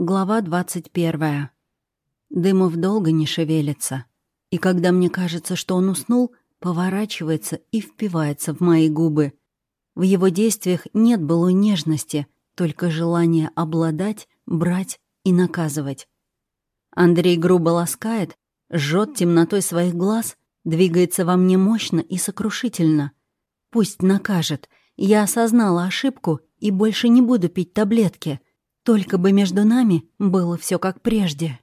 Глава 21. Дымов долго не шевелится. И когда мне кажется, что он уснул, поворачивается и впивается в мои губы. В его действиях нет былой нежности, только желание обладать, брать и наказывать. Андрей грубо ласкает, жжет темнотой своих глаз, двигается во мне мощно и сокрушительно. Пусть накажет. Я осознала ошибку и больше не буду пить таблетки — только бы между нами было все как прежде.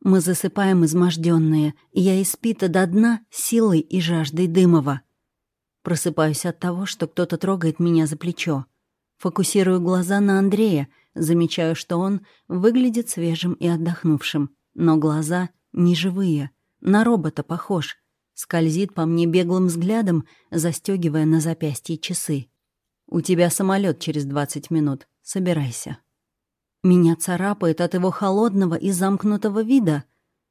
Мы засыпаем изможденные, я испита до дна силой и жаждой Дымова. Просыпаюсь от того, что кто-то трогает меня за плечо. Фокусирую глаза на Андрея, замечаю, что он выглядит свежим и отдохнувшим, но глаза неживые, на робота похож. Скользит по мне беглым взглядом, застегивая на запястье часы. «У тебя самолет через двадцать минут. Собирайся». Меня царапает от его холодного и замкнутого вида.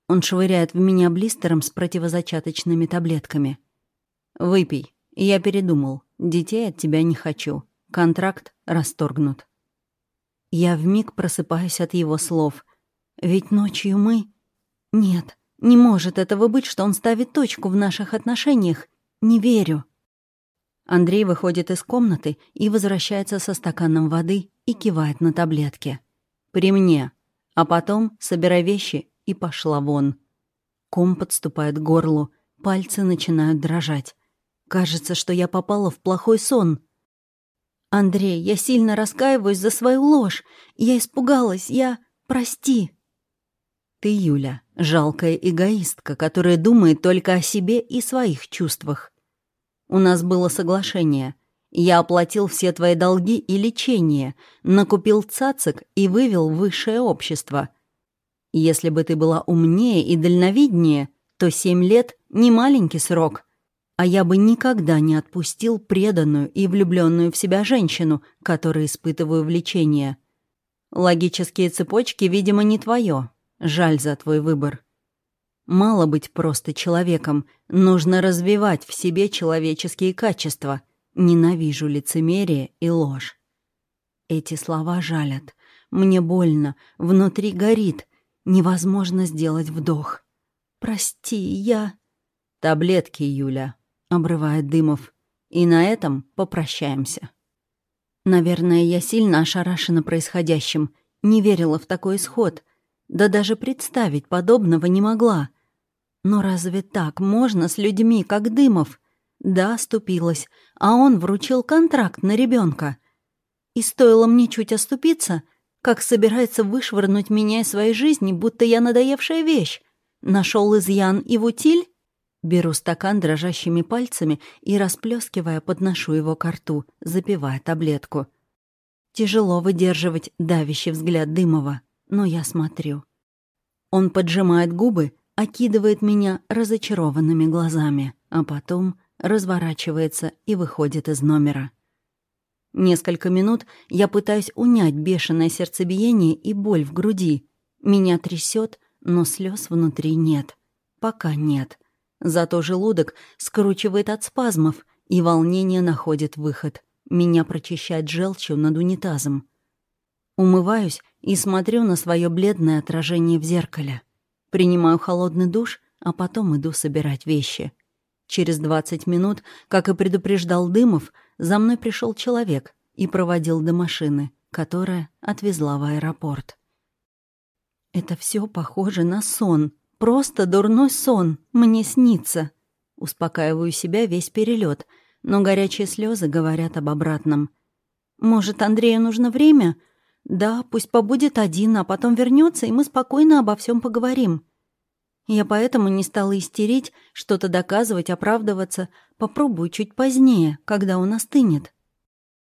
Он швыряет в меня блистером с противозачаточными таблетками. «Выпей. Я передумал. Детей от тебя не хочу. Контракт расторгнут». Я вмиг просыпаюсь от его слов. Ведь ночью мы... Нет, не может этого быть, что он ставит точку в наших отношениях. Не верю. Андрей выходит из комнаты и возвращается со стаканом воды и кивает на таблетки. При мне. А потом собирай вещи и пошла вон. Ком подступает к горлу, пальцы начинают дрожать. Кажется, что я попала в плохой сон. «Андрей, я сильно раскаиваюсь за свою ложь. Я испугалась, я... Прости». «Ты, Юля, жалкая эгоистка, которая думает только о себе и своих чувствах. У нас было соглашение — я оплатил все твои долги и лечение, накупил цацик и вывел высшее общество. Если бы ты была умнее и дальновиднее, то семь лет — не маленький срок. А я бы никогда не отпустил преданную и влюбленную в себя женщину, которой испытываю влечение. Логические цепочки, видимо, не твое. Жаль за твой выбор. Мало быть просто человеком, нужно развивать в себе человеческие качества — Ненавижу лицемерие и ложь. Эти слова жалят. Мне больно, внутри горит. Невозможно сделать вдох. «Прости, я...» «Таблетки, Юля», — обрывает Дымов. «И на этом попрощаемся». Наверное, я сильно ошарашена происходящим, не верила в такой исход, да даже представить подобного не могла. Но разве так можно с людьми, как Дымов? Да, оступилась, а он вручил контракт на ребенка. И стоило мне чуть оступиться, как собирается вышвырнуть меня из своей жизни, будто я надоевшая вещь. Нашел изъян и в утиль? Беру стакан дрожащими пальцами и, расплескивая, подношу его к рту, запивая таблетку. Тяжело выдерживать давящий взгляд Дымова, но я смотрю. Он поджимает губы, окидывает меня разочарованными глазами, а потом разворачивается и выходит из номера. Несколько минут я пытаюсь унять бешеное сердцебиение и боль в груди. Меня трясет, но слез внутри нет. Пока нет. Зато желудок скручивает от спазмов, и волнение находит выход. Меня прочищает желчью над унитазом. Умываюсь и смотрю на свое бледное отражение в зеркале. Принимаю холодный душ, а потом иду собирать вещи — Через 20 минут, как и предупреждал Дымов, за мной пришел человек и проводил до машины, которая отвезла в аэропорт. Это все похоже на сон. Просто дурной сон. Мне снится. Успокаиваю себя весь перелет, но горячие слезы говорят об обратном. Может, Андрею нужно время? Да, пусть побудет один, а потом вернется, и мы спокойно обо всем поговорим. Я поэтому не стала истерить, что-то доказывать, оправдываться. Попробую чуть позднее, когда он остынет.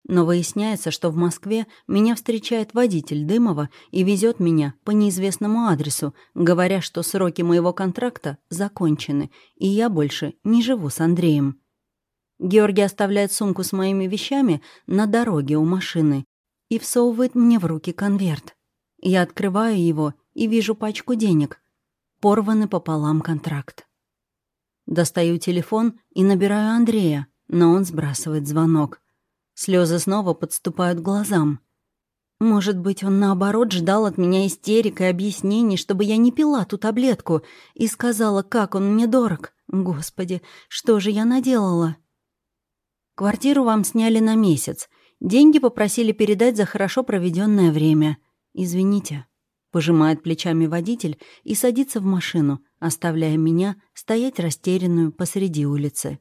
Но выясняется, что в Москве меня встречает водитель Дымова и везет меня по неизвестному адресу, говоря, что сроки моего контракта закончены, и я больше не живу с Андреем. Георгий оставляет сумку с моими вещами на дороге у машины и всовывает мне в руки конверт. Я открываю его и вижу пачку денег, порванный пополам контракт. Достаю телефон и набираю Андрея, но он сбрасывает звонок. Слезы снова подступают к глазам. Может быть, он наоборот ждал от меня истерик и объяснений, чтобы я не пила ту таблетку и сказала, как он мне дорог. Господи, что же я наделала? Квартиру вам сняли на месяц. Деньги попросили передать за хорошо проведенное время. Извините. Пожимает плечами водитель и садится в машину, оставляя меня стоять растерянную посреди улицы.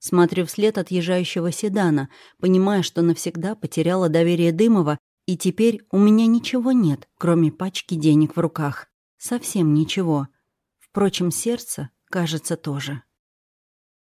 Смотрю вслед отъезжающего седана, понимая, что навсегда потеряла доверие Дымова, и теперь у меня ничего нет, кроме пачки денег в руках. Совсем ничего. Впрочем, сердце, кажется, тоже.